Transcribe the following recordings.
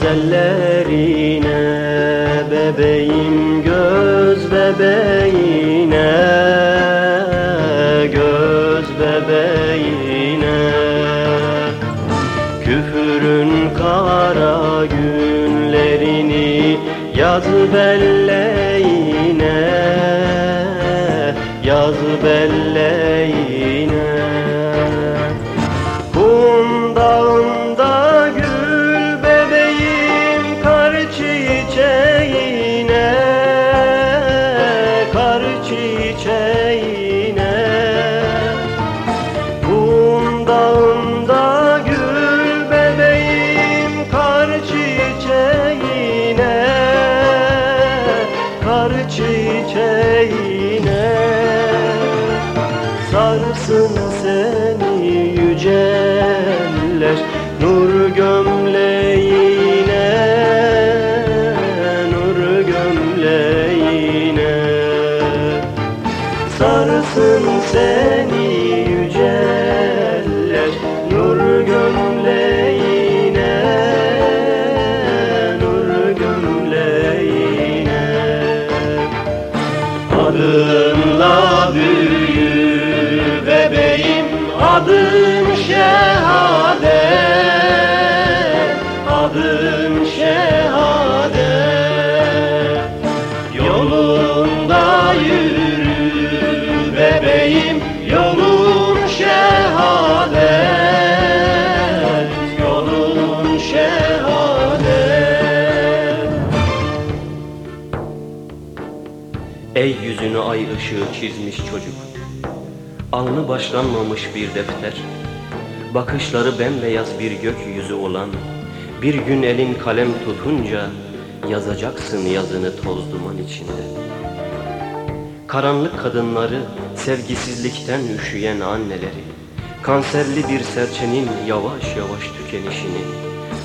güzellerine Bebeğim göz bebeğine Göz bebeğine. Küfürün kara günlerini Yaz belleğine Yaz belleğine Sarsın seni yüceller Nur gömleğine Nur gömleğine. Sarsın seni yüceller Nur gömleğine Nur gömleğine. Adınla şehadet Yolunda yürü bebeğim Yolun şehadet Yolun şehadet Ey yüzünü ay ışığı çizmiş çocuk Alnı başlanmamış bir defter Bakışları bembeyaz bir gökyüzü olan Bir gün elin kalem tutunca Yazacaksın yazını toz duman içinde. Karanlık kadınları Sevgisizlikten üşüyen anneleri Kanserli bir serçenin yavaş yavaş tükenişini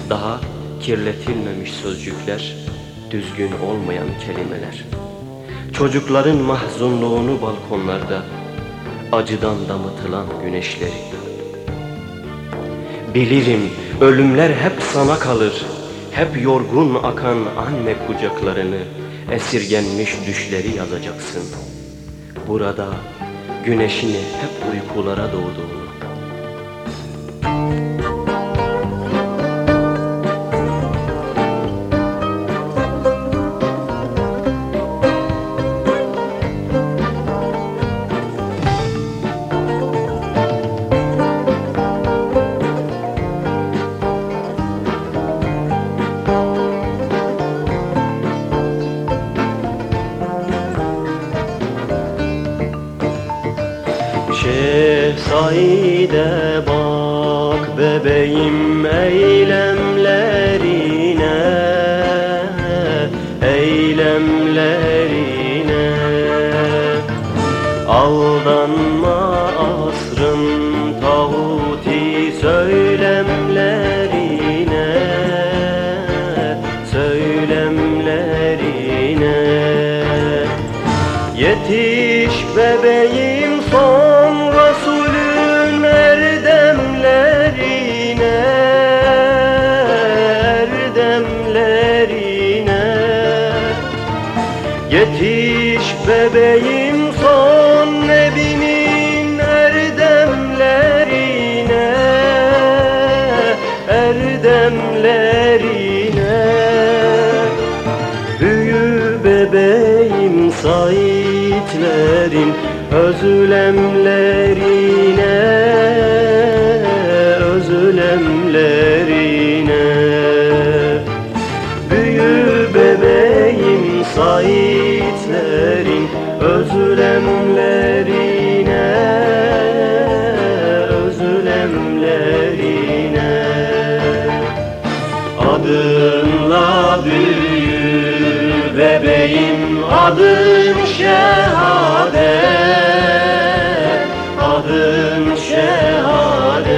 Daha kirletilmemiş sözcükler Düzgün olmayan kelimeler. Çocukların mahzunluğunu balkonlarda Acıdan damıtılan güneşleri Bilirim. Ölümler hep sana kalır. Hep yorgun akan anne kucaklarını Esirgenmiş düşleri yazacaksın. Burada güneşini hep uykulara doğduğunu Şehzade bak bebeğim eylemlerine Eylemlerine. Aldanma asrın tağuti bebeğim saitlerin özlemlerine Özlemlerine. Büyü bebeğim saitlerin özlemlerine. Adınla büyü bebeğim adın şehadet Adın şehadet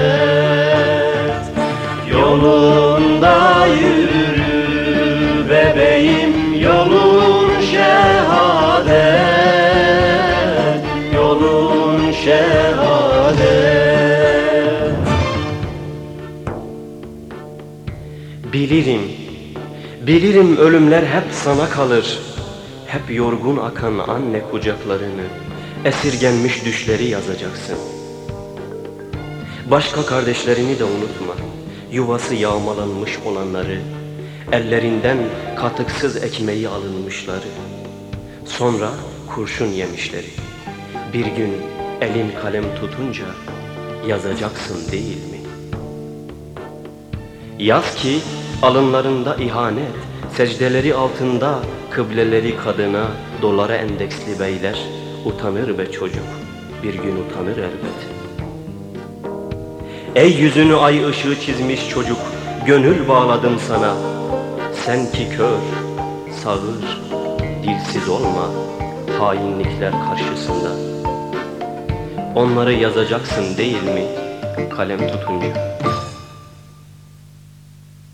Yolunda yürü bebeğim yolun şehadet Yolun şehadet Bilirim Bilirim ölümler hep sana kalır. Hep yorgun akan anne kucaklarını, esirgenmiş düşleri yazacaksın. Başka kardeşlerini de unutma. Yuvası yağmalanmış olanları, ellerinden katıksız ekmeği alınmışları, sonra kurşun yemişleri. Bir gün elin kalem tutunca yazacaksın değil mi? Yaz ki alınlarında ihanet, secdeleri altında kıbleleri kadına, dolara endeksli beyler utanır be çocuk, bir gün utanır elbet. Ey yüzünü ay ışığı çizmiş çocuk, gönül bağladım sana. Sen ki kör, sağır, dilsiz olma hainlikler karşısında. Onları yazacaksın değil mi kalem tutunca?